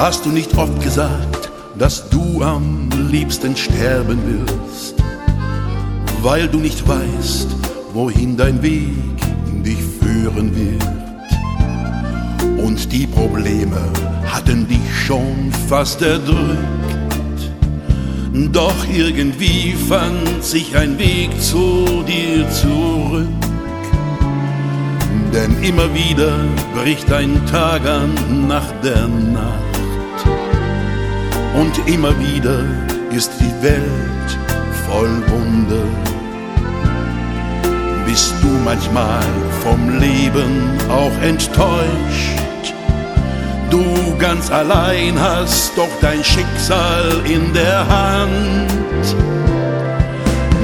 Hast du nicht oft gesagt, dass du am liebsten sterben willst, weil du nicht weißt, wohin dein Weg dich führen wird? Und die Probleme hatten dich schon fast erdrückt. Doch irgendwie fand sich ein Weg zu dir zurück. Denn immer wieder bricht ein Tag an nach der Nacht. Und immer wieder ist die Welt voll Wunder. Bist du manchmal vom Leben auch enttäuscht? Du ganz allein hast doch dein Schicksal in der Hand.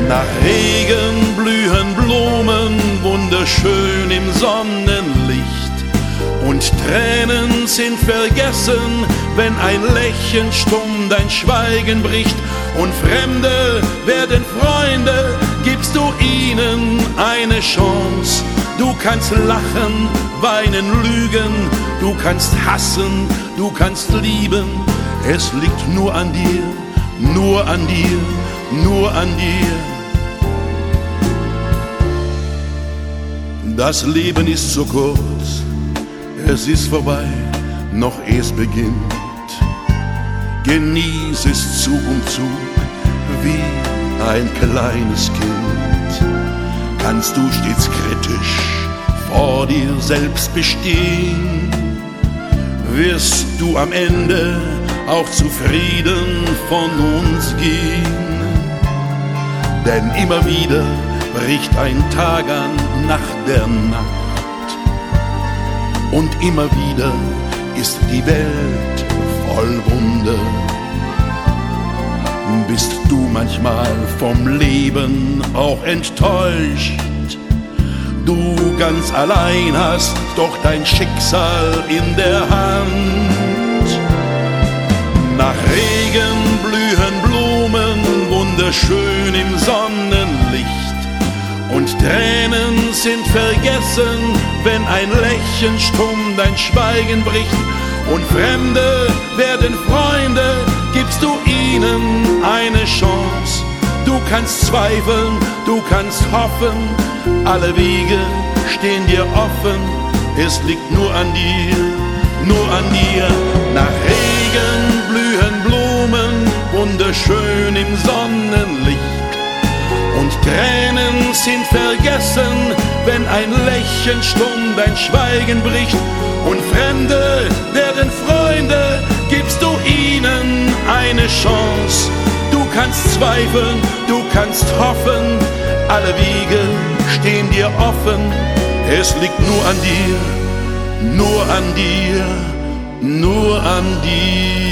Nach Regen blühen Blumen wunderschön im Sonnenlicht. Und Tränen sind vergessen, wenn ein Lächeln stumm dein Schweigen bricht. Und Fremde werden Freunde, gibst du ihnen eine Chance. Du kannst lachen, weinen, lügen, du kannst hassen, du kannst lieben. Es liegt nur an dir, nur an dir, nur an dir. Das Leben ist so kurz, es ist vorbei, noch es beginnt. Genieß es Zug um Zug, wie ein kleines Kind. Kannst du stets kritisch vor dir selbst bestehen, wirst du am Ende auch zufrieden von uns gehen. Denn immer wieder bricht ein Tag an nach der Nacht und immer wieder ist die Welt voll Wunder. Bist du manchmal vom Leben auch enttäuscht? Du ganz allein hast doch dein Schicksal in der Hand. Nach Regen blühen Blumen wunderschön im Sonnenlicht. Und Tränen sind vergessen, wenn ein Lächeln stumm dein Schweigen bricht. Und Fremde werden Freunde, gibst du ihnen eine Chance. Du kannst zweifeln, du kannst hoffen, alle Wege stehen dir offen. Es liegt nur an dir, nur an dir. Nach Regen blühen Blumen, wunderschön im Sonnenlicht. Und Tränen sind vergessen, wenn ein Lächeln stumm dein Schweigen bricht. Und Fremde werden Freunde, gibst du ihnen eine Chance kannst zweifeln, du kannst hoffen, alle Wege stehen dir offen. Es liegt nur an dir, nur an dir, nur an dir.